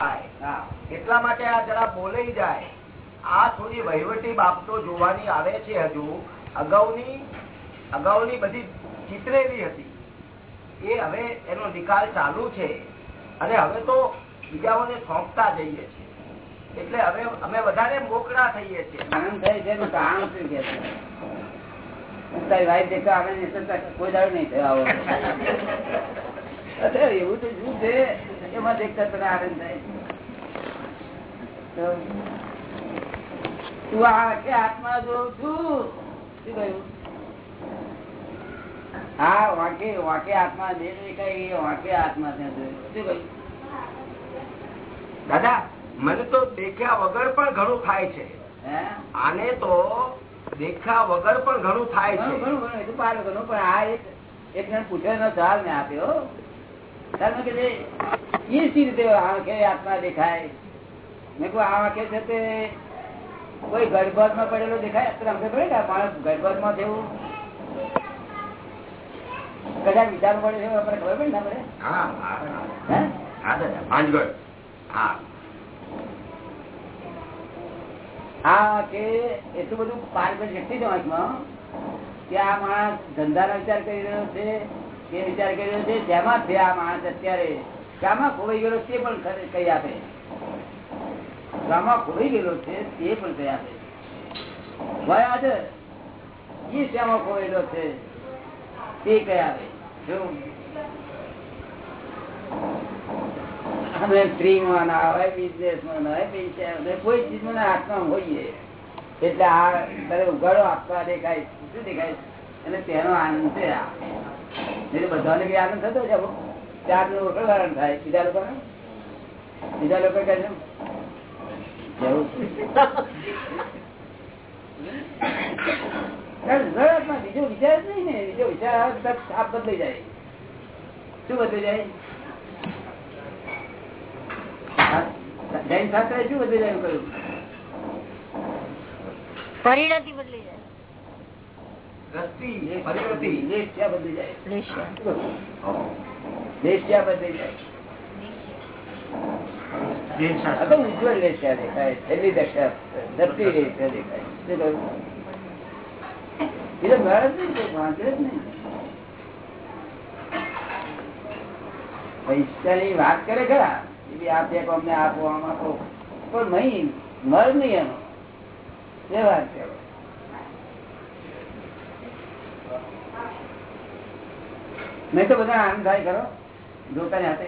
એટલા માટે આ જરા બોલાઈ જાય. આ થોડી વહીવટી બાબતો જોવાની આવે છે હજુ. અગાઉની અગાઉની બધી ચિતરેલી હતી. એ હવે એનો નિકાલ ચાલુ છે. અને હવે તો બીજાઓને સોંપતા જઈએ છીએ. એટલે હવે અમે વધારે મોકળા થઈએ છીએ. કોઈ દાડો નહીં થયો એવું તો શું છે? એમાં દેખતા તને આનંદ થાય. તું આખે આત્મા જોઉં છું શું કહ્યું? હા વાંકે વાંકે આત્મા જે દેખાય એ વાંકે આત્મા ત્યાં જોયું. શું કહ્યું? દાદા મને તો દેખ્યા વગર પણ ઘણું થાય છે. હે? આને તો દેખ્યા વગર પણ ઘણું થાય છે. ઘણું ઘણું. એ તો પાર ઘણું પણ આ એક જણ પૂછ્યો સવાલ મેં આપ્યો. ત્યારે કે એ સી રીતે આંખે આત્મા દેખાય. મેં કહું આ આંખે છે તે કોઈ ગર્ભવતમાં પડેલો દેખાય? અત્યારે અમને પડે કે માણસ ગર્ભવતમાં જેવું કદાચ વિચાર પડે છે આપણે ખબર પડે ના પડે હા કે એટલું બધું પાર કરી શક્તિ છે કે આ માણસ ધંધાનો વિચાર કરી રહ્યો છે કે વિચાર કર્યો છે, જેમાં છે આ માણસ અત્યારે. શામાં ખોવાઈ ગયેલો તે પણ કહી આપે? શામાં ખોવાઈ ગયેલો છે, તે પણ કહી આપે? એ છે? તે કહી આપે? શું? અમે સ્ત્રીમાં ના હોય બિઝનેસમાં ના હોય, પૈસા કોઈ ચીજમાં હાથમાં હોઈએ. એટલે આ તારે ઉગાડો, આપવા દેખાય, શું દેખાય? અને તેનો આનંદ છે આ. બધાને કઈ આનંદ થતો છે ચારનું વખત થાય. બીજા લોકો બીજા લોકો કહે છે બીજો વિચાર જ નહીં ને. બીજો વિચાર આપ બદલાઈ જાય. શું બદલી જાય? જૈન શાસ્ત્ર શું બધું એમ કહ્યું? પરિણતિ બદલી નહીં પૈસાની વાત કરે ખરા. એ બી અમને આપો આમ આપો. પણ નહીં મર નહીં એનો. એ વાત છે. નહીં તો બધા આનંદ થાય, ખરો? જોતા હાથે.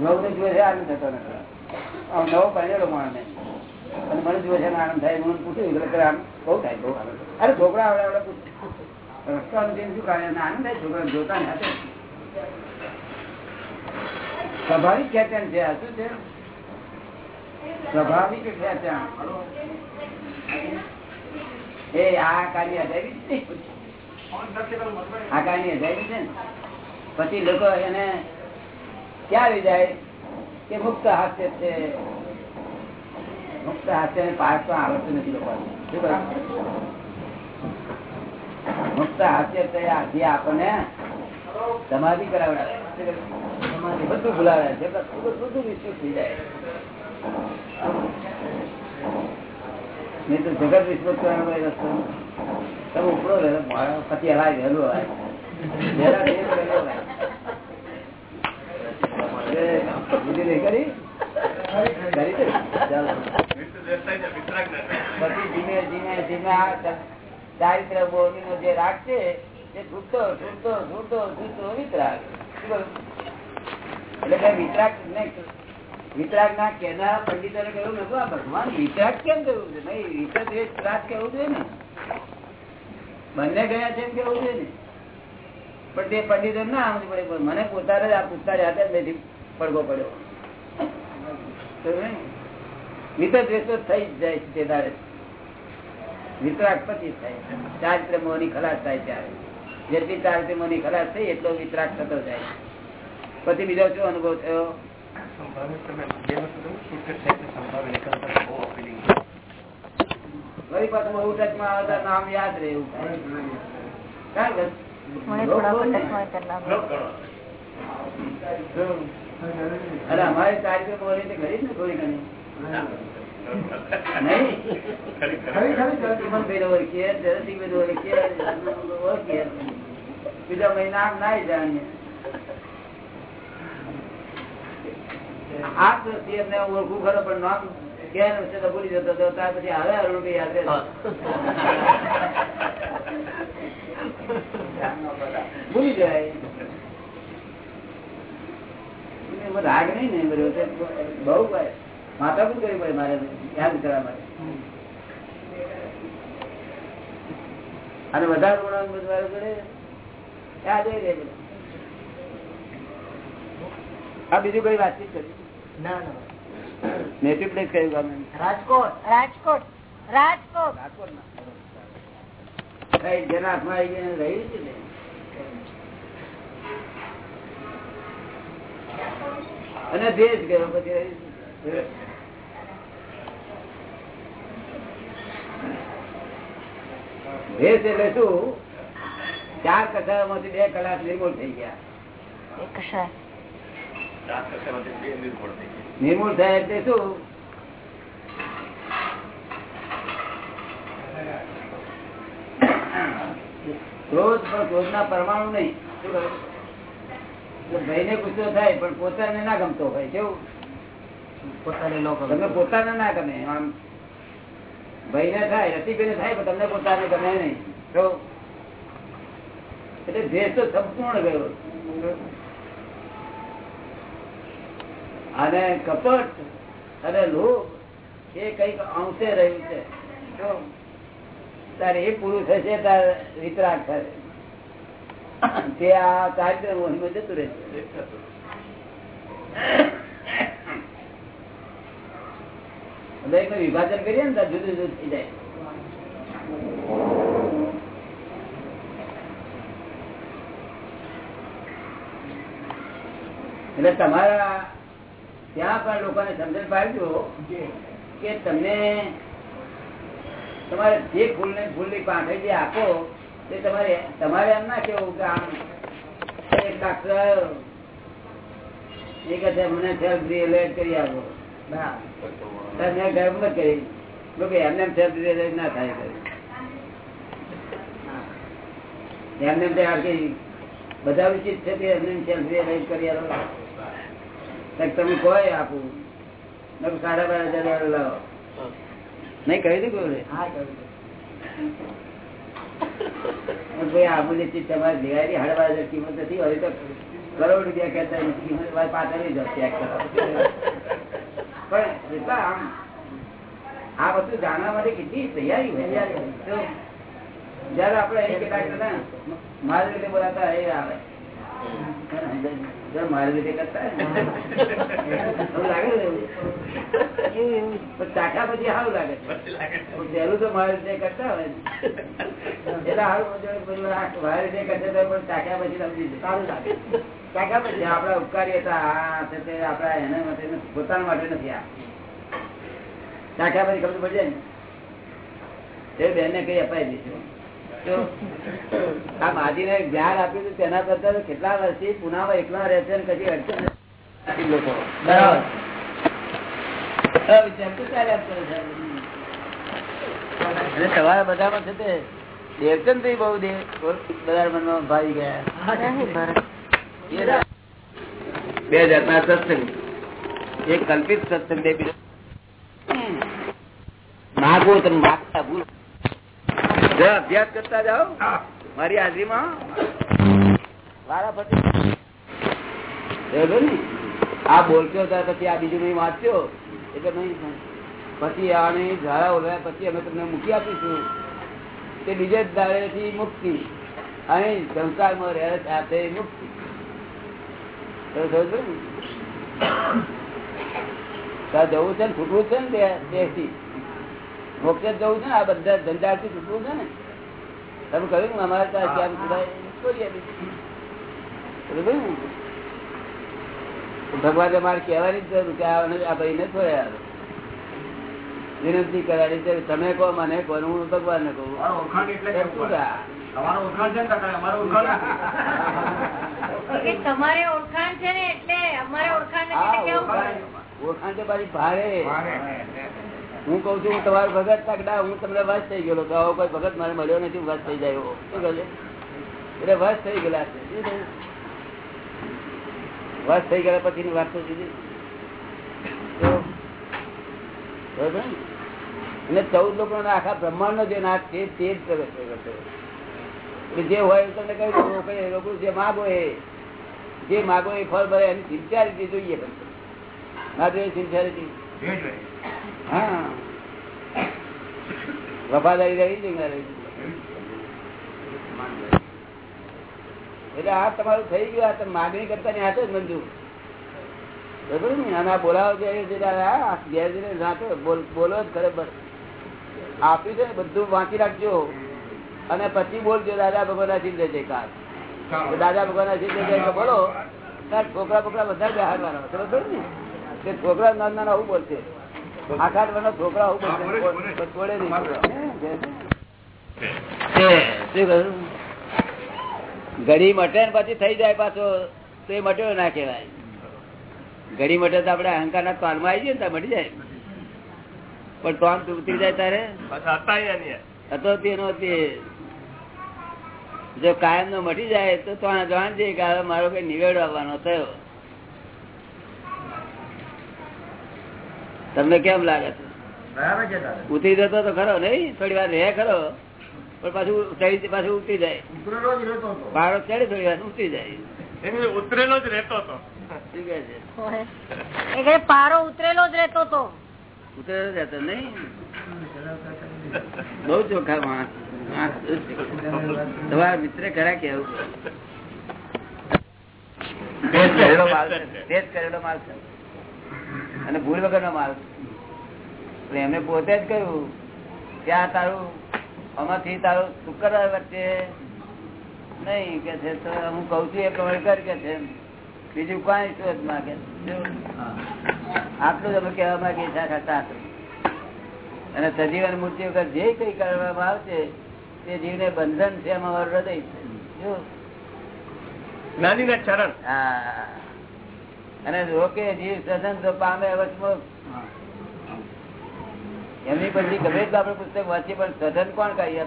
નવ ને જુએ છે, આનંદ થતો છે. સ્વાભાવિક છે આ એ આ કાર્ય નહીં. આ કાર્ય જાય છે પછી લોકો એને ક્યાં લઈ જાય? કે મુક્ત હાસ્ય છે. મુક્ત હાસ્ય ને તો આવડતું નથી લોકો મુક્ત હાસ્ય છે આજે આપણને સમાધિ કરાવડાવે શું સમાધિ બધું ભૂલાવે છે બધું વિસ્તૃત થઈ જાય. નહીં તો જગત વિસ્તૃત કરવાનો કોઈ રસ્તો ચારિત્ર બોલી નો જે રાગ છે, એ છૂટતો છૂટતો છૂટતો છૂટતો વિતરાગ. એટલે કઈ વિતરાગ ને વિતરાગ ના કેનારા પંડિતો કહ્યું નતું આ ભગવાન વિતરાગ કેમ કહ્યું છે? નહીં, વિતરાગ કેવું જોઈએ ને. બંને ગયા છે કેવું છે ને? પણ તે પંડિતો ના આમ પડે મને પોતાને જ આ પૂછતા હાથે જ નથી પડવો પડ્યો થાય ચારિત્ર મોની ખલાસ થાય ત્યારે. જેટલી ચારિત્ર મોની ખલાસ થઈ, એટલો વિતરાગ થતો જાય પછી બીજો શું અનુભવ થયો? વળી પાછું બહુ ટચમાં આવતા નામ યાદ રહે એવું અરે માં અમારે ચારિત્ર બોલી તે ખરી ને થોડી ઘણી બીજા મહિના ના જાણીએ. આ ઓળખું ખરો પણ નામ ક્યાં છે તો ભૂલી જતો હતો, ત્યાર પછી હવે અરુણ ભાઈ યાદ ભૂલી જાય. રાગ નહીં ને બધું બહુ માતા પણ કરવી પડે મારે યાદ કરવા માટે. અને વધારે ગુણાંક બધું કરે યાદ આવી જાય આ બીજું કઈ વાતચીત કરી? ના ના. નેટિવ પ્લેસ કયું ગામ રાજકોટ રાજકોટ રાજકોટ રાજકોટમાં. કઈ જેના હાથમાં આવી ગયું એને રહ્યું છે ને અને દેશ ગયો પછી રહ્યું છે. દેશ એટલે શું ચાર કથામાંથી બે કલાક નિર્મૂળ થઈ ગયા એક કશા નિર્મૂળ થાય એટલે શું? ક્રોધ પણ ક્રોધના પરમાણુ નહીં. શું કહ્યું? એટલે ગુસ્સો થાય પણ પોતાને ના ગમતો હોય. કેવું? પોતાને નો તમને પોતાને ના ગમે. આમ ભાઈને થાય રતિભાઈને થાય પણ તમને પોતાને ગમે નહીં. એટલે દ્વેષ તો સંપૂર્ણ ગયો. અને કપટ અને લોભ એ કંઈક અંશે રહ્યું છે. તારે એ પૂરું થશે, તારે વિતરાગ થશે તે આ કાર્યક્રમ મોહીમાં જતું રહેશે વિભાજન કરીએ ને જુદું જુદું થઈ જાય. એટલે તમારા ત્યાં પણ લોકોને સમજણ પાડજો કે તમને તમારે જે ફૂલ ને ફૂલની પાંખે જે આપો તે તમારે તમારે એમ ના કેવું કે આમ એક મને સેલ્ફ કરી આપો. ના. ગર્ભ ન કરી. લોકો એમને સેલ્ફ રિયલાઇઝ ના થાય એમને બધા ઉચિત છે કે એમને સેલ્ફ કરી આપો. તમે કોઈ આપું. સાડા બાર હજાર વાળો લાવો. નહીં કહી દીધું કહ્યું ભાઈ આ બધી ચીજ તમારે લેવાયેલી સાડા બાર હજાર કિંમત નથી. હવે તો કરોડ રૂપિયા કહેતા કિંમત મારે પાછળ કરો પણ આમ આ બધું જાણવા માટે કેટલી તૈયારી હોય. તો જયારે આપણે મારી રીતે બોલાતા એ આવે. જો મારી પછી સારું લાગે પેલું પછી સમજી. સારું લાગે આપડા ઉપકારી હતા તે આપડા એના માટે પોતાના માટે નથી આ ચાખ્યા પછી ખબર પડી જાય ને તે બેન ને કઈ અપાઈ દઈશું આ માજીને જ્ઞાન આપ્યું હતું તેના કરતા કેટલા વર્ષથી પુનામાં એકલા રહે છે કદી અડચણ નથી. લોકો. બરાબર. તમારા બધામાં છે તે દેવચંદ બહુ દે. બધા મનમાં ભાઈ ગયા. ના. બે જાતના સત્સંગ. એક કલ્પિત સત્સંગ બે બીજો. માગો તમે માગતા ભૂલ. અભ્યાસ કરતા જાઓ મારી હાજરીમાં આ બોલતો હતા પછી આ બીજું નહીં વાંચ્યો એટલે નહીં પછી આને ઝાડા ઓળ્યા પછી અમે તમને મૂકી આપીશું. તે બીજે જ દાડેથી મુક્તિ. અહીં સંસારમાં રહે સાથે મુક્તિ. જવું છે ને છૂટવું છે ને તે- દેશથી મોક્ષે જવું છે ને આ બધા ધંધાથી છૂટવું છે ને. તમે કહ્યું ને અમારે ત્યાં છોડી ભગવાન બરોબર ને? ભગવાને મારે કહેવાની જરૂર કે આ આ ભાઈને છોડ્યા વિનંતી કરવાની જરૂર તમે કહો મને કહો હું ભગવાન. ને કહું? તમારું ઓળખાણ છે ને અમારું એટલે અમારે ઓળખાણ. ઓળખાણ તો પાછી ભારે. હું કઉ છું, હું તમારું ભગત તાકડા હું તમને વસ થઈ ગયેલો તો કોઈ ભગત મારે મળ્યો નથી વસ થઈ જાય શું કહે એટલે વસ થઈ ગયેલા છે. વસ થઈ ગયા પછી ની? વાત? અને ચૌદ લોકો આખા બ્રહ્માંડ નો જે નાશ છે, તે જ પ્રગટ એટલે જે હોય તમને કહ્યું લોકો જે માગો એ, જે માગો એ ફળ ભરે એની સિન્સિયારિટી જોઈએ પણ. જોઈએ સિન્સિયારિટી હા. વફાદારી રહી એટલે આ તમારું થઈ ગયું, આ તમે માગણી કરતા ને હાથે જ મંજૂર. બરોબર ને? અને આ બોલાવો ગેરજીને રાતો બોલો જ ખરેખર આપ્યું છે ને બધું વાંચી રાખજો. અને પછી બોલજો, દાદા ભગવાન સિદ્ધ છે કાર દાદા ભગવાન સિદ્ધ છે બોલો. છોકરા બોકરા બધા બેહાડવાના બરોબર ને? તે છોકરા નાના નાના આવું બોલશે? આખા છોકરા છોડે નહીં. તે? ઘડી મટે ને પછી થઈ જાય પાછો. તો એ મટ્યો ના કહેવાય. ઘડી મટે તો આપડે અહંકાર ના તાલમાં આવી જાય ને મટી જાય. પણ તોન તૂટી જાય તારે? હતો તે જો કાયમ નો મટી જાય તો તો જાણજે કે હવે મારો કઈ નિવેડો આવવાનો થયો. તમને કેમ લાગે છે? ઉતરી જતો તો ખરો નહીં? થોડી વાર રે ખરો. પણ પાછું ચડી પાછું ઉતરી જાય. ઉતરેલો જ રહેતો હતો. પારો ચડે થોડી વાર ઉતરી જાય. ઉતરેલો જ રહેતો હતો. પારો ઉતરેલો જ રહેતો તો ઉતરેલો જ હતો નહીં? ચોખ્ખા માણસ. તમારા મિત્ર ખરા કેવું ટેસ્ટ કરેલો માલ છે ટેસ્ટ કરેલો માલ છે અને ભૂલ વગરનો માલ એટલે એમને પોતે જ કહ્યું કે આ તારું આમાંથી તારું શુક્ર વચ્ચે નહીં કે છે તો હું કઉ છું એ પ્રમાણે કર કે છે બીજું કઈ શોધ માંગે આટલું જ અમે કહેવા માંગીએ છીએ આખા અને સજીવન મૂર્તિ વગર જે કઈ કરવામાં આવશે તે જીવને બંધન છે એમાં અમારું હૃદય છે. જો. જ્ઞાની ના ચરણ. હા. અને રોકે જીવ સદન તો પામે એમની પછી ગમે તો આપણે પુસ્તક વાંચીએ, પણ સદન કોણ કહીએ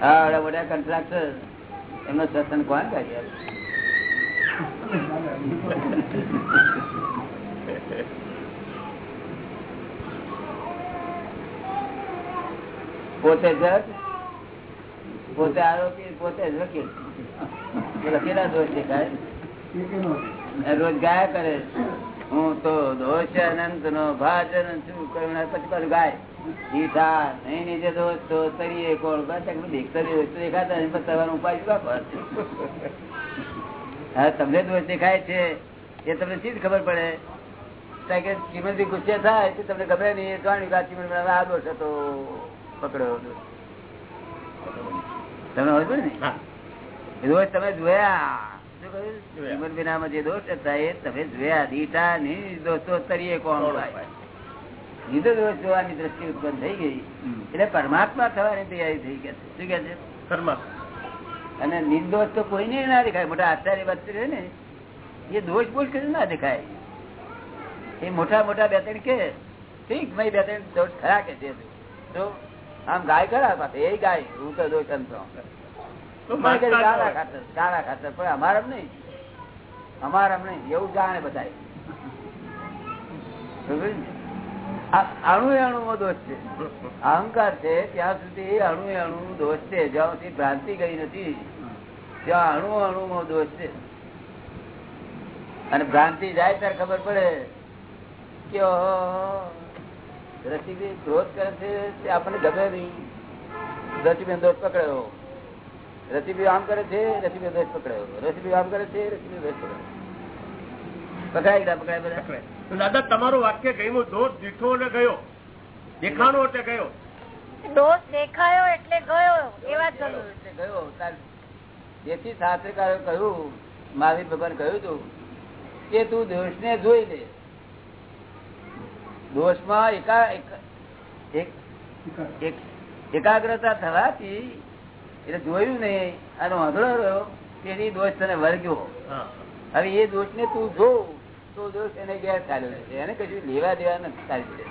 હા મોટા કોન્ટ્રાક્ટર એમનો સત્સંગ કોણ કરીએ પોતે જજ પોતે આરોપી પોતે જ વકીલ. લખેલા દોષ દેખાય રોજ ગાયા કરે હું તો દોષ અનંત નો ભાજન છું. કરુણા પાછું ગાય. ગીતા નહીં નીચે દોષ તો તરીએ કોણ? દેખાતા નહીં તમારો ઉપાય શું? હા, તમને દોષ દેખાય છે. એ તમને ચીજ ખબર પડે? કારણ કે ચીમનથી ગુસ્સે થાય તો તમને ખબર નહીં. જાણ્યું કે આ ચીમન આ દોષ હતો. પકડ્યો તમને હોય ને? દોષ તમે જોયા. જીવન વિનામાં જે દોષ હતા એ તમે જોયા. દીટા નિર્દોષો તરીકે કોણ નિર્દોષ જોવાની દ્રષ્ટિ ઉત્પન્ન થઈ ગઈ. એટલે પરમાત્મા થવાની તૈયારી થઈ ગયા શું કે છે? પરમાત્મા. અને નિર્દોષ તો કોઈને ના દેખાય. મોટા આચાર્ય વાત છે ને એ દોષ બોષ કરી ના દેખાય. એ મોટા મોટા બે ત્રણ કે ઠીક ભાઈ બે ત્રણ દોષ ખરા કે છે. તો આમ ગાય ખરા પાસે એ ગાય હું તો દોષ હોય. ખાતર ગાળા ખાતર પણ અમારે નહીં. અમારમ નહીં એવું જાણે બધા અણુ અણુ દોષ છે. અહંકાર છે ત્યાં સુધી અણુ અણુ દોષ છે. જ્યાં સુધી ભ્રાંતિ ગઈ નથી ત્યાં અણુ અણુ દોષ છે. અને ભ્રાંતિ જાય ત્યારે ખબર પડે કે રસીબેન ક્રોધ કરે છે તે આપણને ગમે નહીં. રસીબેન દોષ પકડાયો. રસીબી આમ કરે છે રસીબી દોષ પકડાયો. રસીબી આમ કરે છે રસીબી દોષ પકડાયો. પકડાય ગયા પકડાય બધા દાદા તમારું વાક્ય ગયું દોષ દીઠો ને ગયો. દેખાણો એટલે ગયો. દોષ દેખાયો એટલે ગયો એ વાત ગયો કરું એટલે ગયો. તાર- તેથી શાસ્ત્રકારોએ કહ્યું મહાવીર ભગવાન કહ્યું હતું કે તું દોષ ને જોઈ લે. દોષમાં એકા એક- એક- એક- એકાગ્રતા થવાથી એટલે જોયું નહીં અને વાંધળો રહ્યો તેની દોષ તને વર્ગ્યો. હવે એ દોષ ને તું જો તો દોષ એને ગેર ચાલ્યો છે એને કશું લેવા દેવા નથી ચાલી છે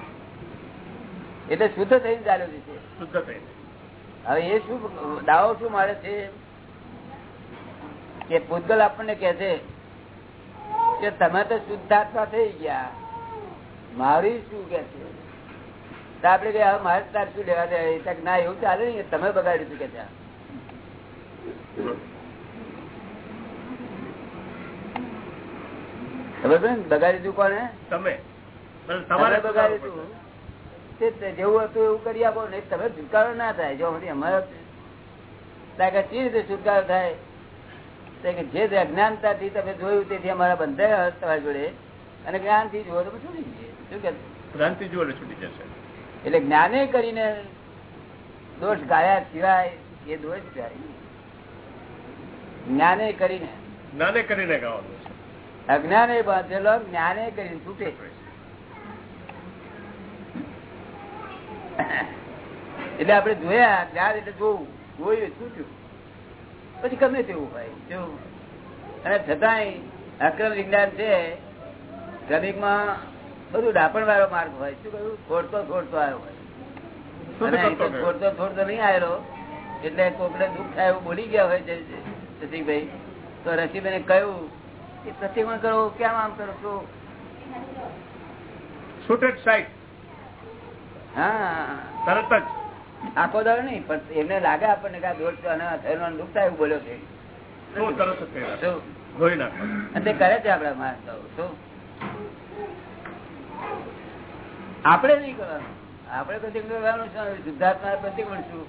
એટલે શુદ્ધ થઈને ચાલ્યો છે શુદ્ધ થઈને. હવે એ શું દાવો શું મારે છે? કે પૂતગલ આપણને કે છે કે તમે તો શુદ્ધાત્મા થઈ ગયા. મારી શું કે છે? આપડે કે મારે તાર શું લેવા દે? ના એવું ચાલે ને તમે બગાડ્યું હતું કે ત્યાં? ખબર ને દીધું કોને? તમે. તમારે બગાડ્યું બગાડી તે? તે જેવું હતું એવું કરી આપો ને તમે છુટકારો ના થાય જો અમારે કે રીતે છુટકારો થાય? કે જે અજ્ઞાનતાથી તમે જોયું તેથી અમારા બંધાયા તમારી જોડે અને જ્ઞાનથી જુઓ તો છૂટી જઈએ. શું કે જુઓ એટલે છૂટી જશે. એટલે જ્ઞાને કરીને દોષ ગાયા સિવાય એ દોષ જાય જ્ઞાને કરીને. જ્ઞાને કરીને ગાવાનું અજ્ઞાને બાંધેલો જ્ઞાને કરીને છૂટે એટલે આપણે જોયા જ્ઞાન એટલે જોવું. જોયું છૂટ્યું. પછી ગમે તેવું ભાઈ જો અને છતાંય અક્રમ વિજ્ઞાન છે શ્રમિકમાં બધું ડાપણ વાળો માર્ગ હોય. શું કહ્યું? ખોડતો ખોડતો આવ્યો હોય. શુદ્ધ અને અહીં તો કરતો ગયો. થોડતો થોડતો નહીં આવેલો. એટલે કોકડે દુઃખ થાય એવું બોલી ગયા હોય રસિકભાઈ તો રસીભાઈને કહ્યું કે પ્રતિક્રમણ કરો કેમ આમ કરો છો? સાઈડ હા. તરત જ. આખો દાડો નહીં પણ એમને લાગે આપણને કે થયેલો દુઃખ થાય એવું બોલ્યો છે. કરે છે આપડા માર્ગ શું? આપણે નહીં કરવાનું. આપણે પ્રતિક્રમણ કરવાનું શુદ્ધાત્મા પ્રતિક્રમણ છું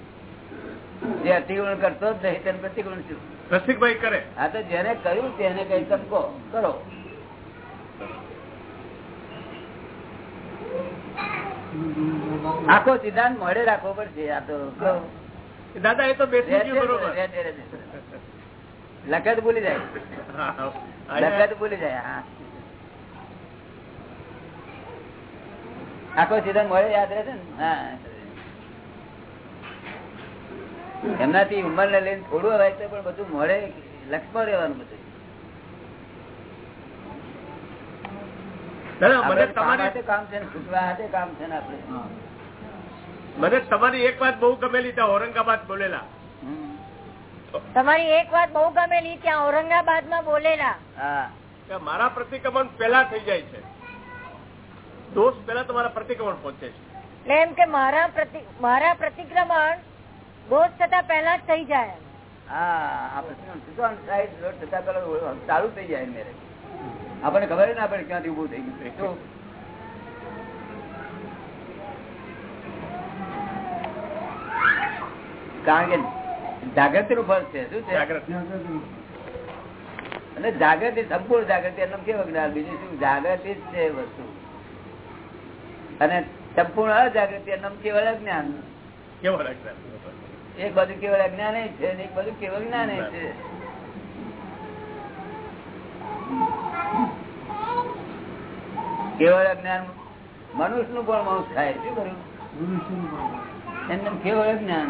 જે અતિક્રમણ કરતો જ નહીં તેને પ્રતિક્રમણ છું રસિકભાઈ કરે. હા તો જેને કહ્યું તેને કઈ તમકો કરો. આખો સિદ્ધાંત મળે રાખવો પડશે આ તો. દાદા એ તો. લખત ભૂલી જાય. લખત ભૂલી જાય હા. આખો સીધા મળે યાદ રહેશે ને? હા. એમનાથી ઉંમર ને લઈને થોડું હોય તો પણ બધું મળે લક્ષમાં રહેવાનું બધું. મને તમારી કામ છે ને છૂટવા હાથે કામ છે ને આપણે. મને તમારી એક વાત બહુ ગમેલી ત્યાં ઔરંગાબાદ બોલેલા. તમારી એક વાત બહુ ગમેલી ત્યાં ઔરંગાબાદમાં બોલેલા. હા. કે મારા પ્રતિક્રમણ પેલા થઈ જાય છે. દોષ પેલા તમારા પ્રતિક્રમણ પહોંચે છે. એમ કે મારા મારા પ્રતિક્રમણ દોષ થતા પહેલા જ થઈ જાય હા આ પ્રતિક્રમણ છૂટવાનું થાય, લોટ થતા પેલા ચાલુ થઈ જાય મેરે. આપણને ખબર ના પડે ક્યાંથી ઉભું થઈ ગયું કારણ કે જાગૃતિ નું ફળ છે. શું છે? અને જાગૃતિ સંપૂર્ણ જાગૃતિ એમ કેવું જ્ઞાન? બીજું શું? જાગૃતિ જ છે વસ્તુ. અને સંપૂર્ણ અજાગૃતિ એમ કેવળ અજ્ઞાન કેવળ એક બાજુ કેવળ અજ્ઞાન છે એક બાજુ કેવળ જ્ઞાન છે. કેવળ અજ્ઞાન મનુષ્યનું પણ માણસ થાય શું કર્યું? એમને કેવળ અજ્ઞાન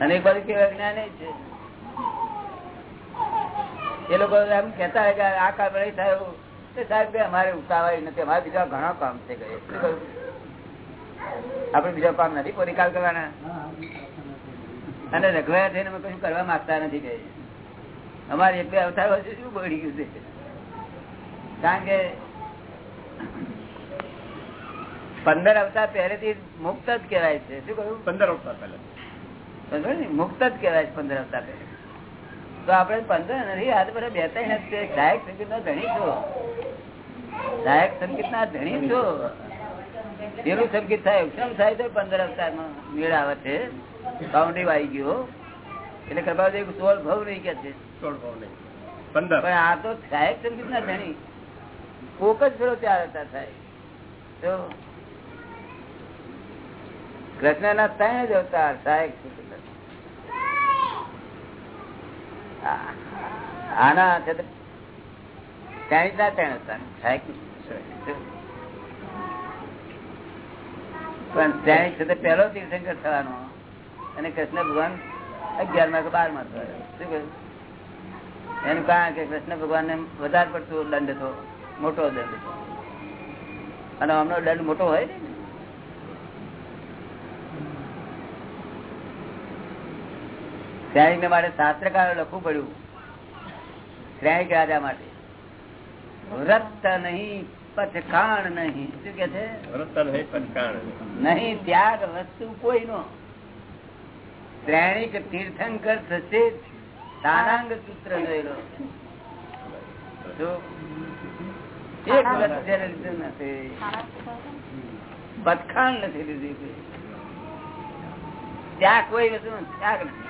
અને એક બાજુ કેવળ જ્ઞાન છે. એ લોકો એમ કેતા હોય કે આ કાળ થયું. સાહેબ અમારે ઉતાવળ નથી. અમારે બીજા ઘણા કામ છે? આપડે બીજા કામ નથી? કોઈ નિકાલ કરવાના? અને રઘવાયા થઈને અમે કશું કરવા માંગતા નથી કહે અમારે એટલે બે અવતાર વચ્ચે શું બળી ગયું છે? કારણ કે પંદર અવતાર પહેલેથી મુક્ત જ કહેવાય છે. શું કહ્યું? પંદર અવતાર પહેલા મુક્ત જ કહેવાય છે પંદર અવતાર પહેલા તો આપણે પંદર નથી તો બધા બે ત્રણ જ ગાયક સંગીત ના ધણી છો. ગાયક સંગીત ના ધણી છો. પેલું સંગીત થાય ઉત્સવ થાય તો પંદર અવતાર નો મેળ આવે છે. બાઉન્ડ્રી આવી ગયો. એટલે કૃપાદેવ સોળ ભવ નહીં કે છે. સોળ ભાવ નહીં. પંદર. પણ આ તો ગાયક સંગીત ના ધણી. કોક જ ફેરો ચાર હતા થાય. તો કૃષ્ણ ના ત્રણ જ અવતાર સહાયક સંગીત ના. આ- આના ત્યાં ના ત્યાં પણ ત્યાં છે પહેલો તીર્થંકર થવાનો. અને કૃષ્ણ ભગવાન અગિયારમાં કે બારમાં થયો. શું કહ્યું? એનું કારણ કે કૃષ્ણ ભગવાન ને વધારે પડતો દંડ હતો મોટો દંડ હતો અને આમનો દંડ મોટો હોય ને? શ્રેણીક મારે શાસ્ત્રકારો લખવું પડ્યું. શ્રેણીક રાજા માટે. વ્રત નહીં પચકાણ નહીં. શું કે છે? રસ્તા નહીં પંચકાણ નહીં. ત્યાગ વસ્તુ કોઈ નો શ્રેણીક તીર્થંકર થશે તારાંગ સૂત્ર જોયેલો. એક લીધું નથી. પથખાણ નથી લીધી. ત્યાં ત્યાગ કોઈ વસ્તુ ત્યાગ નથી.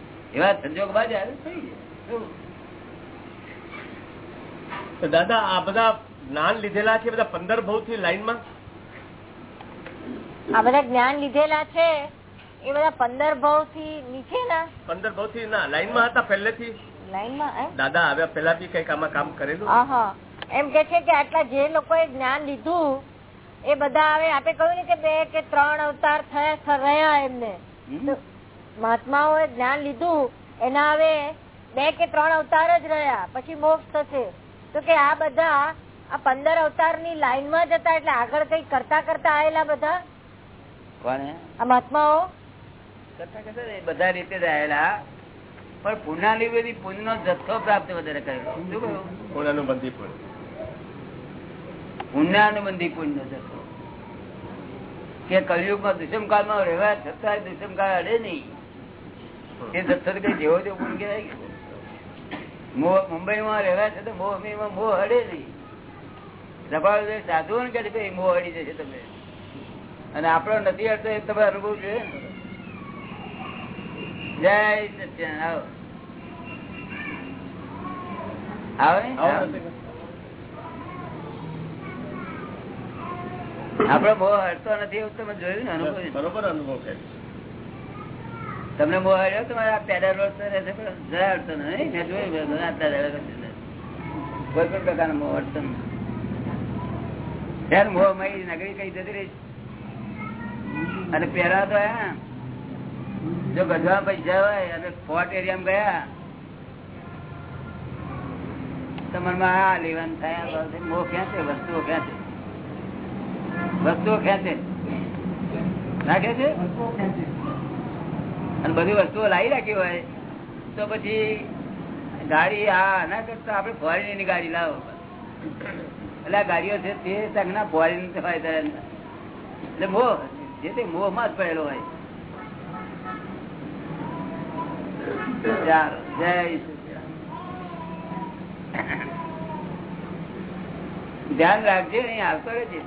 એવા સંજોગ બાદ તો દાદા આ બધા જ્ઞાન લીધેલા છે બધા પંદર ભાવથી લાઈનમાં આ બધા જ્ઞાન લીધેલા છે એ બધા પંદર ભાવથી નીચેના? પંદર ભાવથી ના લાઈનમાં હતા પહેલેથી? લાઈનમાં દાદા આવ્યા પેલા થી કંઈક આમાં કામ કરેલું? એમ કે છે કે આટલા જે લોકો જ્ઞાન લીધું એ બધા હવે આપે કહ્યું ને કે બે કે ત્રણ અવતાર થયા રહ્યા એમને. મહાત્માઓએ જ્ઞાન લીધું એના હવે બે કે ત્રણ અવતાર જ રહ્યા પછી મોક્ષ થશે. તો કે આ બધા આ પંદર અવતારની લાઈનમાં જતા એટલે આગળ કઈ કરતા કરતા આવેલા બધા? કોને? આ મહાત્માઓ? કરતા કરતા બધા રીતે જ આયેલા. પણ પુના બધી પુન નો જથ્થો પ્રાપ્ત વધારે કર્યો. શું કહ્યું? કોણાનું બંધી પુન. પુણ્યાનુબંધી પુણ્ય નો જથ્થો. કે કલયુગમાં દુષ્મકાળમાં રહેવા છતાં દુષ્મકાળ અડે નહીં. એ જથ્થો કઈ જેવો તેવો પુણ્ય કહેવાય મુંબઈ માં રહેવા છતાં મોહમાં મોહ અડે નહીં રબાળ સાધુ ને કે મોહ અડી જશે તમે. અને આપણો નથી અડતો એ તમે અનુભવ છે? જય સત્યાન આવો. આપડે મોહ હડતો નથી એવું તમે જોયું ને અનુભવ બરોબર અનુભવ છે. તમને મોહ હડ્યો તમારે આ પેડા રોડ જરા હડતો નહીં મેં જોયું. કોઈ પણ પ્રકારનો મોહ હડતો નથી મોહ મય નગરી કઈ જતી રહી. અને પેલા તો એમ જો ગજવા પૈસા હોય અને ફોર્ટ એરિયામાં ગયા, તો મનમાં આ લેવાનું થાય મોહ ક્યાં છે? વસ્તુઓ ક્યાં છે? વસ્તુઓ ખેંચે ના ખેંચે અને બધી વસ્તુઓ લાવી રાખી હોય, તો પછી ગાડી આ ના કરતા આપડે ફોરેનની ગાડી લાવો. એટલે આ ગાડીઓ છે તે તકના ફોરેન હોય એટલે મોહ, જે તે મોહમાં જ પડેલો હોય. જય ધ્યાન રાખજે, અહીં આવતો રહેજે.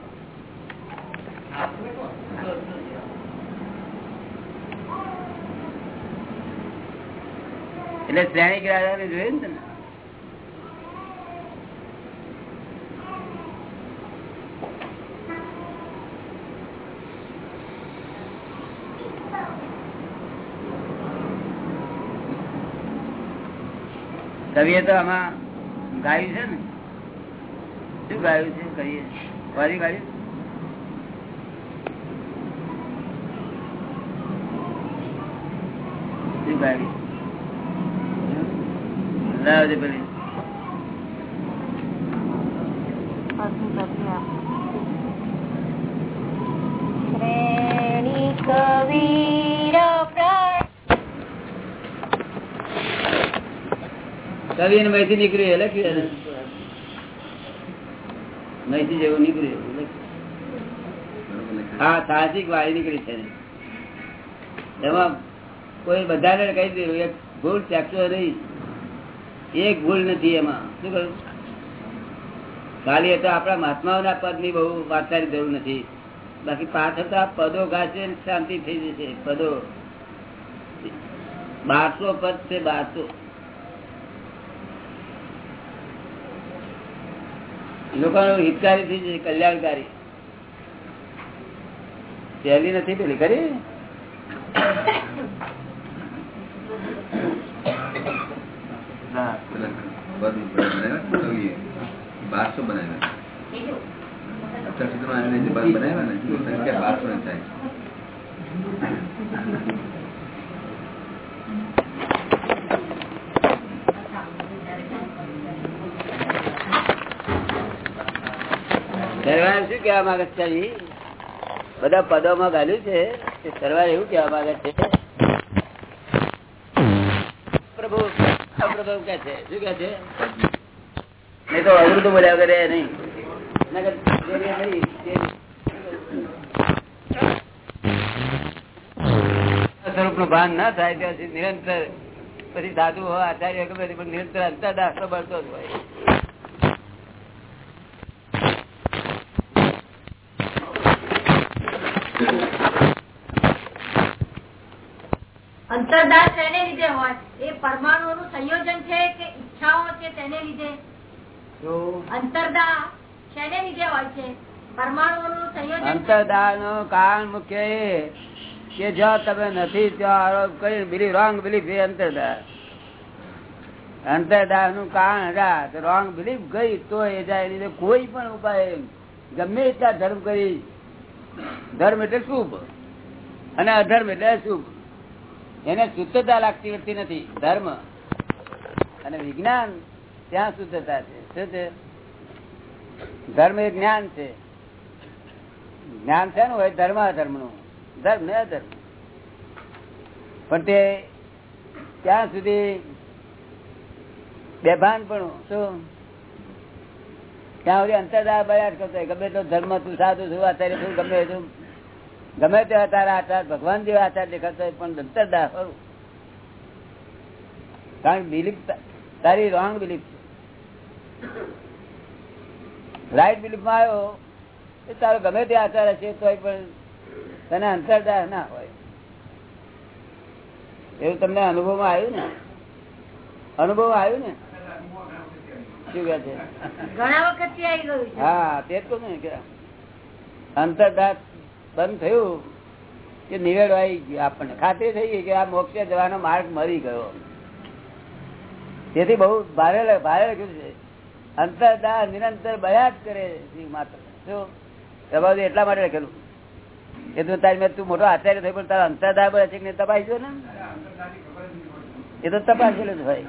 એટલે શ્રેણી ને જોયું ને? કવિએ તો આમાં ગાયું છે ને? શું ગાયું છે કહીએ ફરી ગાયું? શું ગાયું? કવિ ને મહિતી નીકળી એ એને. મહીથી જેવું નીકળ્યું હા, સાહસિક વાળી નીકળી છે એમાં કોઈ બધાને કહી દીધું, એક ભૂલ ચાકશો નહીં એક ભૂલ નથી એમાં. શું કહ્યું? ખાલી તો આપણા મહાત્માઓના પદની બહુ વાંચવાની જરૂર નથી. બાકી પાછળ તો આ પદો ગાશે શાંતિ થઈ જશે. પદો. બારસો પદ છે, બારસો. લોકોનું હિતકારી થઈ જશે, કલ્યાણકારી. પહેલી નથી પેલી કરી બારસો ને સંખ્યા બારસો ની થાય શું કેવા માંગે બધા પદો માં ગાલ્યું છે. સરવાર એવું કેવા માંગે છે? અપ્રભુ કે છે. શું કે છે? નહીં તો અવૃત બોલ્યા કરે નહીં. સ્વરૂપનું ભાન ના થાય ત્યાં નિરંતર. પછી સાધુ આચાર્ય પણ નિરંતર અંતર તો બળતો જ હોય અંતરદાસ તેને લીધે હોય પરમાણુ નું સંયોજન છે કે ઈચ્છાઓ છે તેને લીધે? અંતરદા શેને લીધે હોય છે? પરમાણુ નું સંયોજન અંતરદા નો કારણ મુખ્ય એ કે જ્યાં તમે નથી ત્યાં આરોપ કરી બિલી રોંગ બિલીફ એ અંતરદા. અંતરદા નું કારણ હતા રોંગ બિલીફ ગઈ તો એ જાય લીધે કોઈ પણ ઉપાય ગમે એટલા ધર્મ કરી ધર્મ એટલે શુભ. અને અધર્મ એટલે અશુભ. એને શુદ્ધતા લાગતી વળતી નથી. ધર્મ અને વિજ્ઞાન ત્યાં શુદ્ધતા છે. શું છે? ધર્મ એ જ્ઞાન છે. જ્ઞાન છે ને હોય? ધર્મ અધર્મનું ધર્મ ને અધર્મ. પણ તે ત્યાં સુધી બેભાન પણ શું? ત્યાં સુધી અંતરદાર બળાટ કરતો ગમે તો ધર્મ તું સાધુ છું અત્યારે છું, ગમે તું ગમે તે તારા આચાર ભગવાન જેવા આચાર દેખાતા હોય પણ અંતરદાર ખરું. કારણ બિલીફ તારી રોંગ બિલીફ છે. રાઈટ બિલીફમાં આવ્યો એ તારો ગમે તે આચાર હશે તો પણ તને અંતરદાહ ના હોય. એવું તમને અનુભવમાં આવ્યું ને? અનુભવ આવ્યું ને? શું કે છે? ઘણા વખત હા તે જ કહું ને કે અંતરદાહ બંધ થયું કે નિવેડો આવી આપણને. ખાતરી થઈ ગઈ કે આ મોક્ષે જવાનો માર્ગ મરી ગયો. તેથી બહુ ભારે ભારે લખ્યું છે. અંતરદાહ નિરંતર બયા જ કરે માત્ર શું? એટલા માટે લખેલું. એ તું તારી મેં તું મોટો આચાર્ય થયો, પણ તારા અંતરદાહ બળે છે કે નહીં તપાસજો ને? એ તો તપાસેલું ભાઈ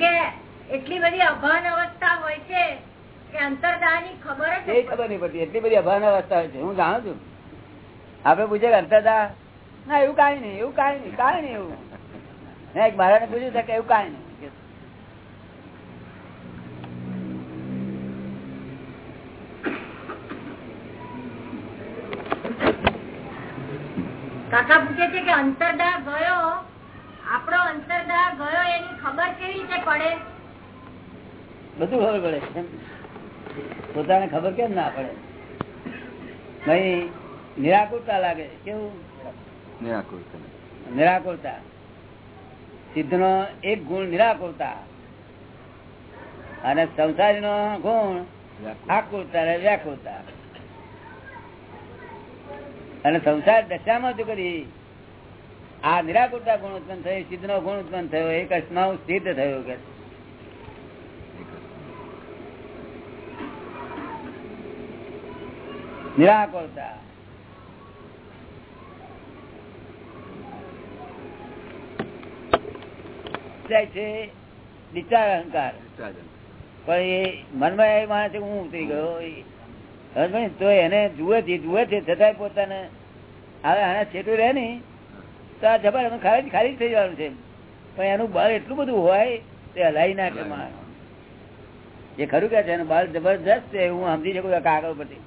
કે એટલી બધી અભાન અવસ્થા હોય છે કે ખબર નહીં પડતી. એટલી બધી અભાવના અવસ્થા હોય છે. હું જાણું છું. આપડે પૂછે અંતરદા? ના એવું કઈ નહીં એવું કઈ નહીં કઈ નહીં એવું. એક મારા ને પૂછ્યું છે કે એવું કઈ નહીં. કાકા પૂછે છે કે અંતરદા ગયો? આપણો અંતરદા ગયો એની ખબર કેવી રીતે પડે? બધું ખબર પડે. પોતાને ખબર કેમ ના પડે? ભાઈ નિરાકુરતા લાગે. કેવું? નિરાકુરતા. નિરાકુરતા. સિદ્ધ નો એક ગુણ નિરાકુરતા. અને સંસારી નો ગુણ આકુરતા અને વ્યાકુરતા. અને સંસાર દશામાં જો કરી આ નિરાકુરતા ગુણ ઉત્પન્ન થયો સિદ્ધ નો ગુણ ઉત્પન્ન થયો એક અસ્માઉ સિદ્ધ થયો કે નિરાકુરતા જાય છે વિચાર અહંકાર પણ એ મનમાં એ માણસ હું ઉતરી ગયો તો એને જુએ છે જુએ છે છતાંય પોતાને હવે આના છેટું રહે ને તો આ જબર એનું ખાલી ખાલી જ થઈ જવાનું છે પણ એનું બળ એટલું બધું હોય તે હલાઈ નાખે માણસ. જે ખરું કે છે એનું બળ જબરજસ્ત છે હું સમજી શકું કાગળ પરથી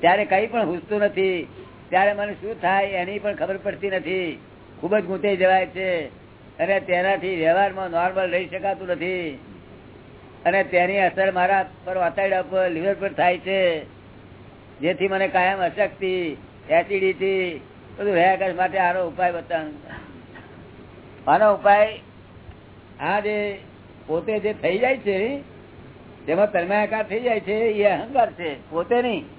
ત્યારે કઈ પણ હુસતું નથી. ત્યારે મને શું થાય એની પણ ખબર પડતી નથી. ખૂબ જ ગુંચાઈ જવાય છે. અને તેનાથી વ્યવહારમાં નોર્મલ રહી શકાતું નથી. અને તેની અસર મારા પર વાતાવરણ પર લીવર પર થાય છે. જેથી મને કાયમ અશક્તિ, એસિડિટી, બધું રહ્યા માટે આનો ઉપાય બતાવ. આનો ઉપાય આ જે પોતે જે થઈ જાય છે, જેમાં તન્માયાકાર થઈ જાય છે, એ અહંકાર છે. પોતે નહીં.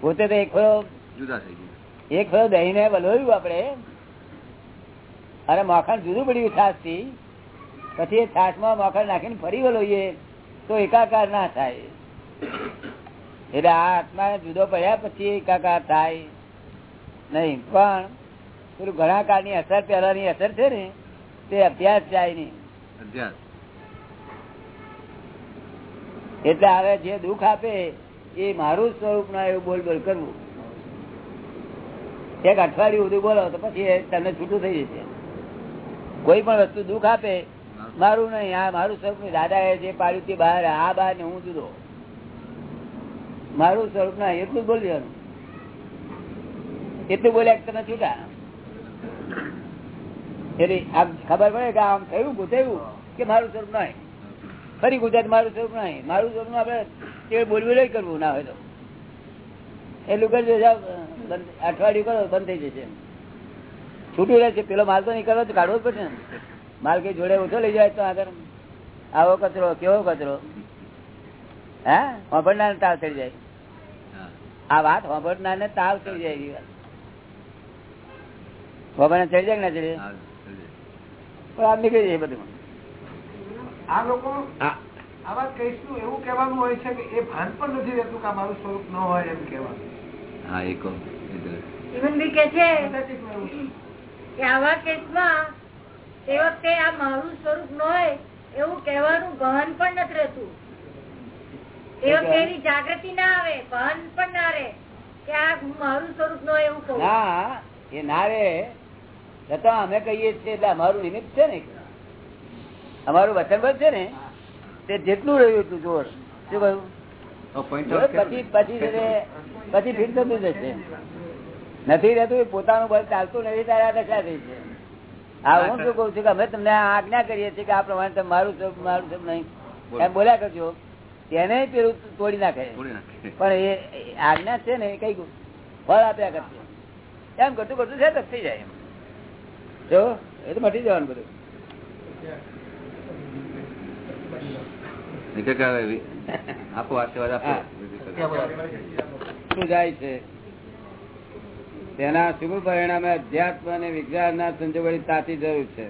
પોતે તો એક ફળો જુદા થઈ ગયા. એક ફળો દહીં ને વલોવ્યું આપડે અને માખણ જુદું પડ્યું છાસથી પછી એ છાસમાં માખણ નાખીને ફરી વલોઈએ તો એકાકાર ના થાય. એટલે આ આત્મા જુદો પડ્યા પછી એકાકાર થાય. નહીં પણ પેલું ઘણા કાળની અસર પહેલાની અસર છે ને તે અભ્યાસ જાય નહીં. અભ્યાસ. એટલે હવે જે દુઃખ આપે એ મારું સ્વરૂપ ના એવું બોલ બોલ કરવું. એક અઠવાડિયું સુધી બોલો તો પછી તમને છૂટું થઈ જશે. કોઈ પણ વસ્તુ દુઃખ આપે, મારું નહીં, આ મારું સ્વરૂપ દાદા એ જે પાડ્યું તે બહાર, આ બહાર ને હું જુદો. મારું સ્વરૂપ ના એટલું બોલી દેવાનું. એટલું બોલ્યા તમે છૂટા. એટલે આમ ખબર પડે કે આમ થયું ગુથેવું કે મારું સ્વરૂપ નહીં. ફરી ગુજરાત મારું સ્વરૂપ નહીં. મારું સ્વરૂપ આપડે તે બોલવું નહીં કરવું ના હોય તો. એટલું કરજો અઠવાડિયું કરો બંધ થઈ જશે. છૂટું રહેશે. પેલો માલ તો નહીં કરવો તો કાઢવો જ પડશે ને. માલ કઈ જોડે ઓછો લઈ જાય તો આગળ. આવો કચરો કેવો કચરો? હે? હોંભળનાર તાવ ચડી જાય. આ વાત હોંભળનાર ને તાવ ચડી જાય એવી વાત. હોંભળનાર ચડી જાય કે ના ચડી જાય? પણ આમ નીકળી જાય બધું. આ લોકો હા આ વાત કહીશું એવું કહેવાનું હોય છે કે એ ભાન પણ નથી રહેતું કે મારું સ્વરૂપ ન હોય એમ કહેવાનું. હા એકો એ કે છે. કે આવા કેસમાં તે વખતે આ મારું સ્વરૂપ ન હોય એવું કહેવાનું ગહન પણ નથી રહેતું. એ વખતે એની જાગૃતિ ના આવે ભાન પણ ના રહે કે આ મારું સ્વરૂપ ન હોય એવું કહું. ના એ ના રે છતાં અમે કહીએ છીએ એટલે અમારું નિમિત્ત છે ને? અમારું વચનબદ્ધ છે ને? તે જેટલું રહ્યું એટલું જોર. શું કહ્યું? પછી પછી પછી ફીટ થતું જશે નથી રહેતું એ પોતાનું બળ ચાલતું નથી તારે આ દશા થઈ છે? હા હું શું કઉ છું કે અમે તમને આજ્ઞા કરીએ છીએ કે આ પ્રમાણે મારું છે મારું છે નહીં. એમ બોલ્યા કરજો. તેને પેલું તોડી નાખે. પણ એ આજ્ઞા છે ને એ કઈ ફળ આપ્યા કરશે. એમ કરતું કરતું છે થઈ જાય એમ. જો એ તો મટી જવાનું બધું. આપો આશીર્વાદ આપો. શું જાય છે? તેના શુભ પરિણામે અધ્યાત્મ અને વિજ્ઞાન ના સંજોગોની તાતી જરૂર છે.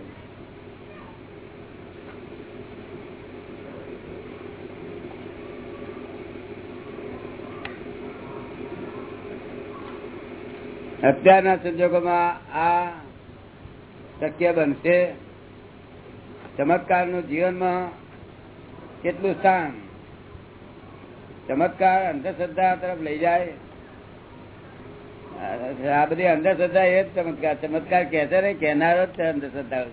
અત્યારના સંજોગોમાં આ શક્ય બનશે. ચમત્કારનું જીવનમાં કેટલું સ્થાન? ચમત્કાર, અંધશ્રદ્ધા તરફ લઈ જાય. આ બધી અંધશ્રદ્ધા એ જ ચમત્કાર. ચમત્કાર કે છે ને કહેનારો જ અંધશ્રદ્ધા.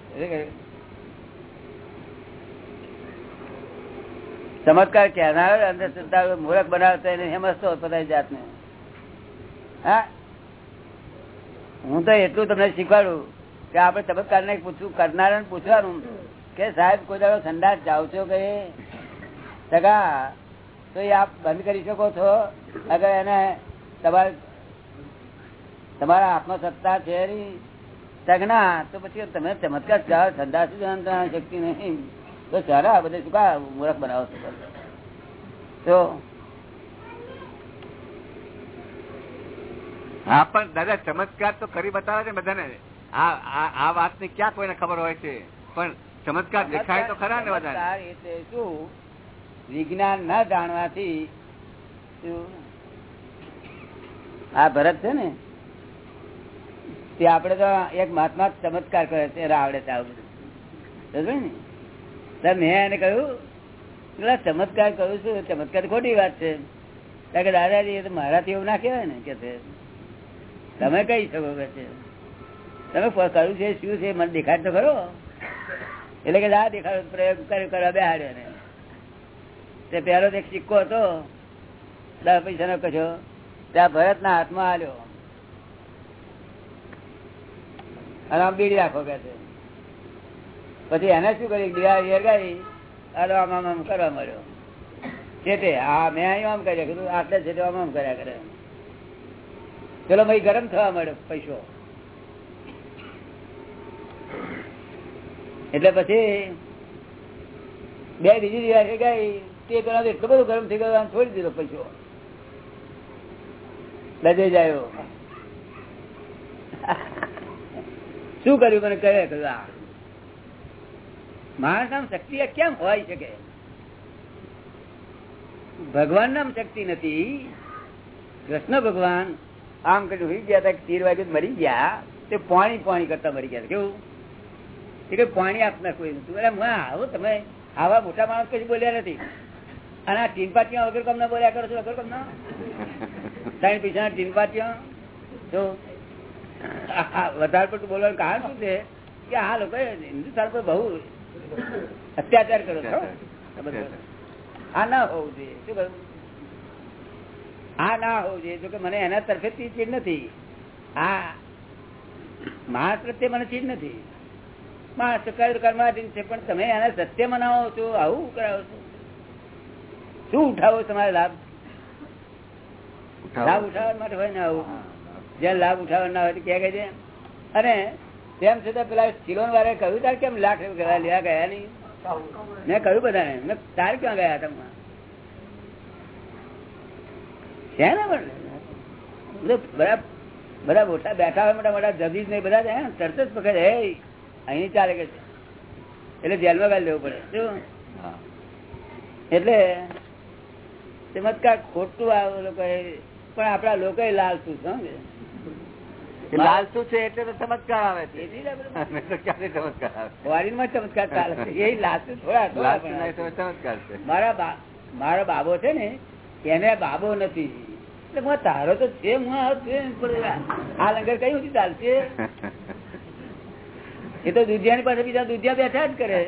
ચમત્કાર કહેનારો અંધશ્રદ્ધા મૂર્ખ બનાવતો એને સમજતો પોતાની જાતને. હા? હું તો એટલું તમને શીખવાડું કે આપણે ચમત્કાર ને પૂછવું કરનાર પૂછવાનું કે સાહેબ, કોઈ દાડો સંદાસ જાઓ છો કે ટકા. તો એ આપ બંધ કરી શકો છો. અગર એને તમારે તમારા હાથમાં સત્તા છે તગના તો પછી તમે ચમત્કાર ચાર સંદાસ જાણતા શક્તિ નહીં. તો સારા બધે શું કા મૂર્ખ બનાવો છો તો હા પણ દાદા ચમત્કાર તો કરી બતાવે છે બધાને. આ આ- ની ક્યાં કોઈને ખબર હોય છે? પણ ચમત્કાર દેખાય તો ખરા ને બધા એટલે શું? વિજ્ઞાન ન જાણવાથી? આ ભરત છે ને, તે આપડે તો એક મહાત્મા ચમત્કાર કરે છે રાવડે આવું ને? મેં એને કહ્યું, પેલા ચમત્કાર કરું છું, ચમત્કાર ખોટી વાત છે. કારણ કે દાદાજી એ તો મારાથી એવું ના કહેવાય ને, કે તમે કઈ શકો કે છે. તમે કર્યું છે, શું છે, મને દેખાડ તો ખરો. એટલે કે આ દેખાડો, પ્રયોગ કર્યો, કરવા બેહાડ્યો ને તે પેલો એક સિક્કો હતો. દસ પૈસા નો કશો ત્યાં ભરત ના હાથમાં આવ્યો અને આમ બીડી રાખો કે છે. પછી એને શું કર્યું? હરગાઈ અરે આમ આમ આમ કરવા મળ્યો છેટે હા મેં અહીં આમ કર્યા કીધું, આટલે છેટે આમ આમ કર્યા કરે. ચલો, ભાઈ, ગરમ થવા મળ્યો પૈસો. એટલે પછી બે બીજી દિવાળી ગઈ તે પેલા એટલો બધો ગરમ થઈ ગયો છોડી દીધો પૈસો લજે જાય. શું કર્યું મને કહે કદા માણસ નામ શક્તિ કેમ હોય શકે? ભગવાન નામ શક્તિ નથી. કૃષ્ણ ભગવાન આમ કર્યું હોઈ ગયા હતા, તીર વાગે મરી ગયા. તે પાણી પાણી કરતા મરી ગયા. કેવું? કે પાણી આપનાર કોઈ નથી. અરે આવો તમે આવા મોટા માણસ કઈ બોલ્યા નથી. અને આ ટીનપાટિયા વગર કમ બોલ્યા કરો છો? વગર કમ ત્રણ પૈસા ટીનપાટિયા જો વધારે પડતું બોલવાનું કારણ શું છે? કે આ લોકો હિન્દુસ્તાન પર બહુ અત્યાચાર કરો છો આ ના હોવું જોઈએ. શું કરું આ ના હોવું જોઈએ. જોકે મને એના તરફે ચીડ નથી. આ માણસ પ્રત્યે મને ચીડ નથી. માણસ કર્માધીન છે પણ તમે એને સત્ય મનાવો છો આવું કરાવો છો. શું ઉઠાવો તમારે લાભ? લાભ ઉઠાવવા માટે હોય ને આવું. જ્યાં લાભ ઉઠાવવા ના હોય ક્યાં છે. અને તેમ છતાં પેલા સિલોન વાળા કહ્યું તાર કેમ લાખ રૂપિયા લેવા ગયા નહીં? મેં કહ્યું બધાને મેં તાર ક્યાં ગયા તમે છે ને પણ? બધા બધા મોટા બેઠા હોય મોટા મોટા જજીજ નહીં બધા તરત જ પકડે હે અહીં ચાલે કે એટલે જેલમાં ગાલી લેવું પડે. શું? એટલે ચમત્કાર ખોટું આ લોકો પણ આપડા લોકો લાલતું સમજે લાલતું છે એટલે તો ચમત્કાર આવે છે. ચમત્કાર આવે ફોરીનમાં ચમત્કાર ચાલે છે. એ લાલતું થોડા થોડા લાલતુ પણ નહીં તો ચમત્કાર છે. મારા મારો બાબો છે ને એને બાબો નથી. એટલે તારો તો છે આ લંગર કઈ સુધી ચાલશે? એ તો દુધિયાની પાસે બીજા દુધિયા બેઠા જ કરે.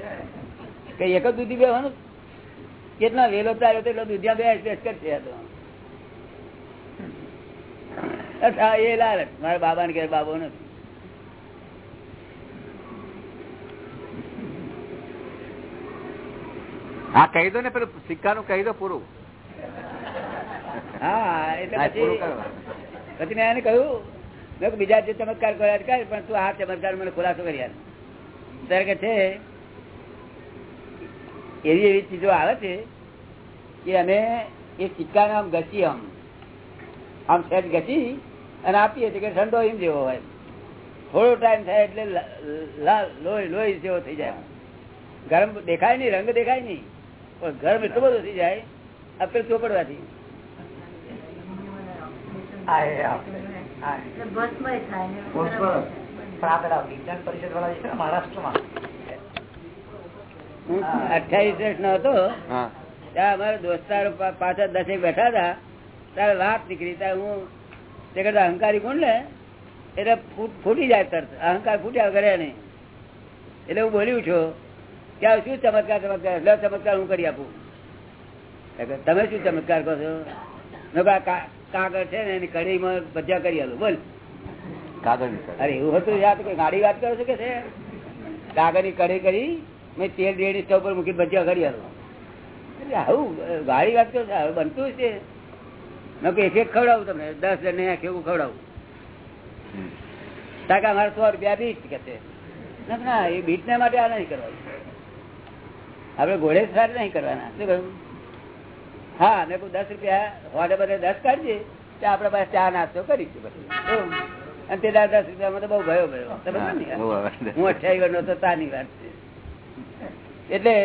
કઈ એક જ દૂધી બેવાનું કેટલા વેલો તાર્યો એટલો દુધિયા બે એડજસ્ટ કરશે અચ્છા, એ લાલચ મારા બાબા ને ઘેર બાબો નથી. હા કહી દો ને પેલું સિક્કાનું કહી દો પૂરું. હા એટલે પછી પછી મેં એને કહ્યું મેં બીજા જે ચમત્કાર કર્યા પણ તું આ ચમત્કાર મને ખુલાસો કરી ત્યારે કે છે એવી એવી ચીજો આવે છે કે અમે એ સિક્કાને આમ ઘસી આમ. આમ સેટ ઘસી અને આપીએ છીએ કે ઠંડો એમ જેવો હોય. થોડો ટાઈમ થાય એટલે લોહી લોહી જેવો થઈ જાય. ગરમ દેખાય નહીં રંગ દેખાય નહીં. પણ ગરમ એટલો બધો થઈ જાય આપેલ ચોપડવાથી. હું અઠ્યાવીસ વર્ષ નો હતો. ત્યાં અમારા દોસ્તારો પા- પાછળ દસેક બેઠા હતા. ત્યારે વાત નીકળી. ત્યારે હું તે કરતા અહંકારી કોણ ને એટલે ફૂટી જાય તરત. અહંકાર ફૂટ્યા કરે નહીં. એટલે હું બોલ્યું છું કે આ શું ચમત્કાર ચમત્કાર? એટલે ચમત્કાર હું કરી આપું. તમે શું ચમત્કાર કહો છો? કાગળ છે ને એની કઢીમાં બધા કરી આલું. બોલ. કાગળ અરે એવું હતું યાદ? ગાડી વાત કરો છો કે છે? કાગળની કઢી કરી મેં તેલ રેડી સ્ટવ પર મૂકી ભજીયા કરી આવું ગાડી વાત કરો બનતું છે મેં એક એક ખવડાવું તમને દસ જણ ને એવું ખવડાવું. કાકા અમારે સો રૂપિયા બીટ કે ના, એ બીટ ને માટે આ નહીં કરવાનું. આપડે ઘોડે સાર નહીં કરવાના. શું કહ્યું? હા મેં કહું દસ રૂપિયા હોટે બધે દસ કાઢજે તો આપડે પાસે ચા નાસ્તો કરીશું પછી. અને તે દસ રૂપિયામાં તો બહુ ગયો ગયો હા, અઠ્યાવીસ વર્ષ નો તો તાની વાત છે. એટલે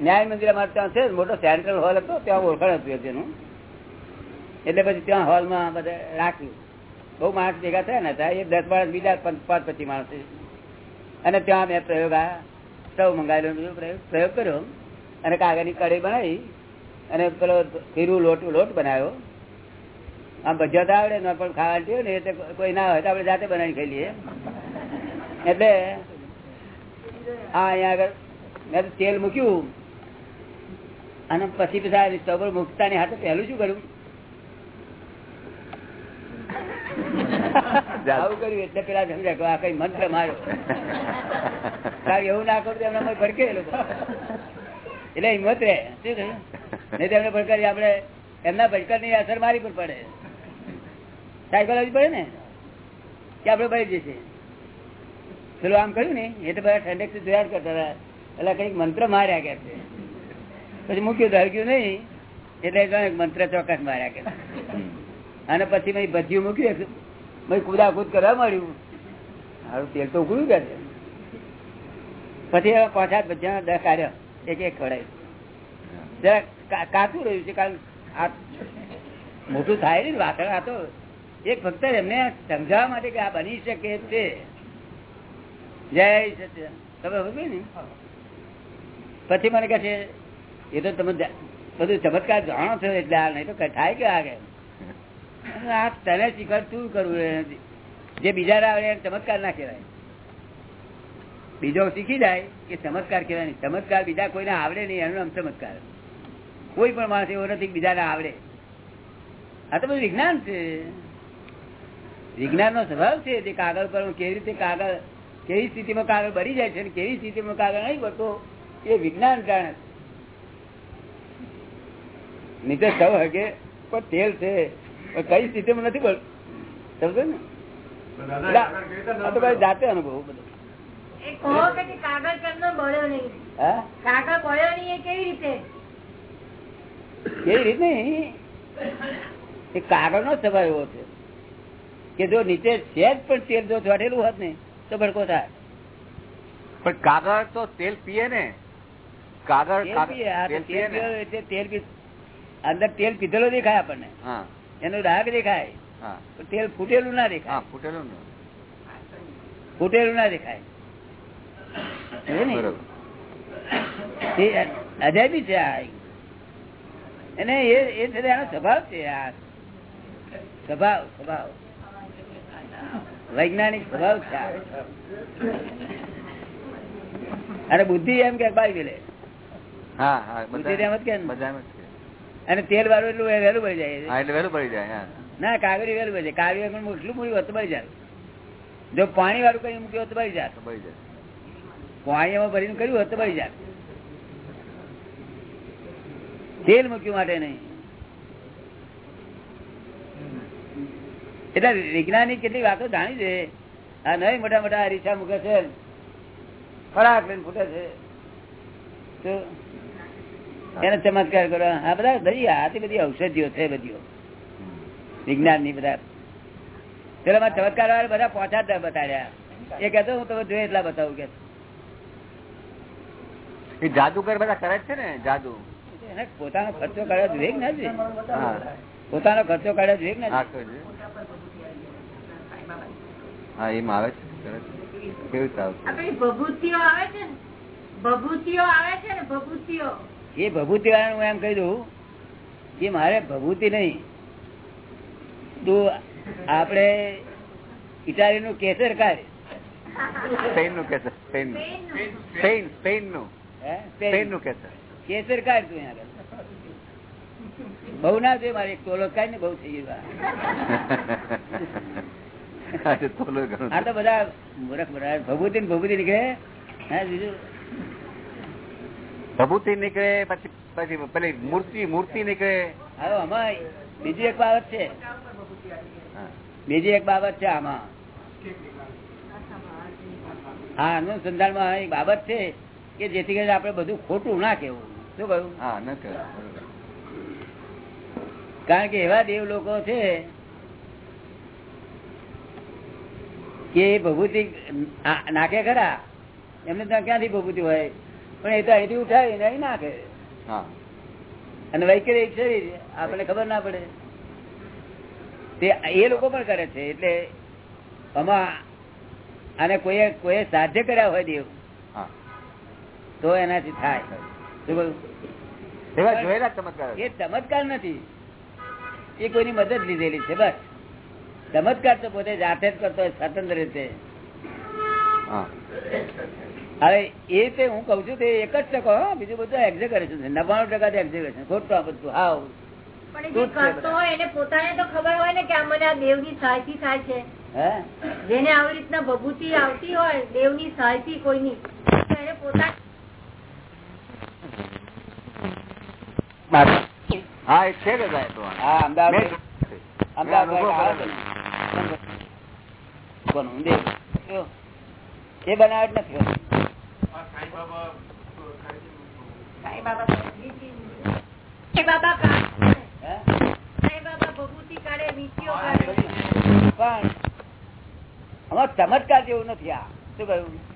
ન્યાય મંદિર અમારે ત્યાં છે મોટો સેન્ટ્રલ હોલ હતો, ત્યાં ઓળખાણ હતું તેનું એટલે પછી ત્યાં હોલમાં બધા રાખ્યું. બહુ માણસ ભેગા થયા ને, ત્યાં એક દસ માણસ, બીજા પાંચ પચીસ માણસ અને ત્યાં મેં પ્રયોગ આ સૌ મંગાવેલો પ્રયોગ પ્રયોગ કર્યો. અને કાગળની કઢી બનાવી. અને પેલો ખીરું લોટ લોટ બનાવ્યો. આમ ભજીયા તો આવડે ન પણ ખાવાનું થયું ને એટલે કોઈ ના હોય તો આપણે જાતે બનાવી ખાઈ લઈએ. એટલે હા અહીંયા આગળ મેં તેલ મૂક્યું. અને પછી પછી સ્ટવ મૂકતા ની હાથે પહેલું શું કર્યું? એટલે પેલા એવું ના કરું એમના એટલે હિંમત રે શું નહીં તો ભડકારી આપણે એમના ભડકરની અસર મારી પણ પડે. સાયકોલોજી પડે ને? કે આપડે ભરી જશે પેલું આમ કર્યું ને? એ તો બધા ઠંડકથી જોયા કરતા એટલે કંઈક મંત્ર માર્યા કે પછી મૂક્યું ધરક્યું નહીં, એટલે મંત્ર ચોક્કસ માર્યા કે અને પછી મેં ભજીયું મૂક્યું મેં કુદા કરવા મળ્યું હારું, તેલ તો ઉકળ્યું કે છે. પછી પાછા પાંચ હાથ ભજીયા દસ કાર્ય એક એક ખવડાય કાચું રહ્યું છે, કારણ આ મોટું થાય ને વાસણ, આ તો એક ફક્ત એમને સમજાવવા માટે કે આ બની શકે છે. જય સત્ય તમે સમજ્યું ને? પછી મને કહે છે, એ તો તમે બધું ચમત્કાર જાણો છો એટલે આ નહીં તો થાય કે આગળ? આ તને શીખવાડ શું કરવું જે બીજા આવડે એને ચમત્કાર ના કહેવાય. બીજો શીખી જાય કે ચમત્કાર કહેવાય નહીં. ચમત્કાર બીજા કોઈને આવડે નહીં, એનું નામ ચમત્કાર. કોઈ પણ માણસ એવો નથી બીજાને આવડે. આ તો બધું વિજ્ઞાન છે. વિજ્ઞાન નો સ્વભાવ છે તે કાગળ પર કેવી રીતે કાગળ, કેવી સ્થિતિમાં કાગળ બની જાય છે કેવી સ્થિતિમાં કાગળ નહીં બળતો. એ વિજ્ઞાન જાણે નીચે સૌ હગે પણ તેલ છે. કઈ સ્થિતિમાં નથી સમજો ને? જાતે અનુભવ બધો. જે કાગળ કેમનો બળ્યો નહીં. હા? કાગળ બળ્યો નહીં એ કેવી રીતે? એવી રીત નહીં? એ કાગળ નો સ્વભાવ એવો છે કે જો નીચે સહેજ પણ તેલ જો ચોટેલું હોત ને તો ભડકો થાય. પણ કાગળ તો તેલ પીએ ને. કાગળ તેલ અંદર તેલ પીધેલો દેખાય આપણને. એનો રાગ દેખાય. તેલ ફૂટેલું ના દેખાય. ફૂટેલું ફૂટેલું ના દેખાય. અજાયબી છે આ એને એ છે એનો સ્વભાવ છે આ. સ્વભાવ સ્વભાવ. વૈજ્ઞાનિક સ્વભાવ છે અને બુદ્ધિ એમ કે બાઈ વેલે અને તેલ વાળું એટલું વહેલું પડી જાય. હા એટલે વહેલું પડી જાય ના કાગળી વહેલું પડી જાય. પણ એટલું મૂક્યું હોત જાય. જો પાણી વાળું કઈ મૂક્યું હોત બળી જાય. પાણી પડી જાય. પાણીમાં ભરીને કર્યું હોત બળી જાય. તેલ મૂક્યું માટે નહીં. એટલે વિજ્ઞાનિક કેટલી વાતો જાણી છે. આ નહીં મોટા મોટા રીસા મૂકે છે. ફરાક લઈને ફૂટે છે. તો એને ચમત્કાર કરો. આ બધા બધી આથી બધી ઔષધિઓ છે બધીઓ. વિજ્ઞાનની બધા. પેલા માં ચમત્કાર વાળા બધા પહોંચા બતાડ્યા. એ કહેતો હું તમે જોઈએ એટલા બતાવું કે. જાદુગર બધા કરે છે ને જાદુ. પોતાનો ખર્ચો કાઢ્યો જોઈએ કે ના જોઈએ? હા. પોતાનો ખર્ચો કાઢ્યો જોઈએ કે ના હા? એમાં આવે છે. કેવી ભભૂતિઓ આવે છે ને? ભભૂતિઓ આવે છે ને ભભૂતિઓ? એ ભભૂતિ વાળાનું હું એમ કહી દઉં કે મારે ભભૂતિ નહીં. તો આપણે ઇટાલીનું કેસર કાઢ સ્પેનનું કેસર. સ્પેન સ્પેન કાઢ તું આગળ. બહુ ના જોઈએ મારે તોલો કાઢ ને બહુ થઈ ગયું આ. તો બધા મૂર્ખ બધા ભભૂતિ ને ભભૂતિ નીકળે. હા બીજું? ભભૂતિ નીકળે પછી પછી પેલી મૂર્તિ મૂર્તિ નીકળે. હવે આમાં બીજી એક બાબત છે. બીજી એક બાબત છે આમાં. હા અનુસંધાનમાં એક બાબત છે કે જેથી કરીને આપણે બધું ખોટું ના કેવું શું કહ્યું? હા ન. બરોબર. કારણ કે એવા દેવ લોકો છે કે ભભૂતિ નાખે ખરા. એમને ત્યાં ક્યાંથી ભભૂતિ હોય? પણ એ તો અહીંથી ઉઠાવીને અહીં નાખે. અને વૈકલ્પિક શરીર આપણને ખબર ના પડે. તે એ લોકો પણ કરે છે એટલે આમાં અને કોઈ કોઈ સાધ્ય કર્યા હોય દેવ તો એનાથી થાય. શું એ ચમત્કાર નથી. એ કોઈની મદદ લીધેલી છે બસ. ચમત્કાર તો પોતે જાતે જ કરતો હોય સ્વતંત્ર રીતે. હા હવે એ તે હું કઉ છું તે એક જ ટકો બીજું બધું એક્ઝેકરેશન છે. નવ્વાણું ટકા એક્ઝેકરેશન ખોટું બધું હાવ. પણ એ જે કરતો હોય એને પોતાને તો ખબર હોય ને કે આ મને આ દેવની સહાયથી થાય છે. હે? જેને આવી રીતના ભભૂતિ આવતી હોય દેવની સહાયથી કોઈની તો એને પોતા હા એ છે દાદા એ તો હા અમદાવાદ એ બનાવટ નથી હોતી. સાંઈ બાબા સાંઈ બાબા પણ આમાં ચમત્કાર જેવું નથી આ. શું કહ્યું?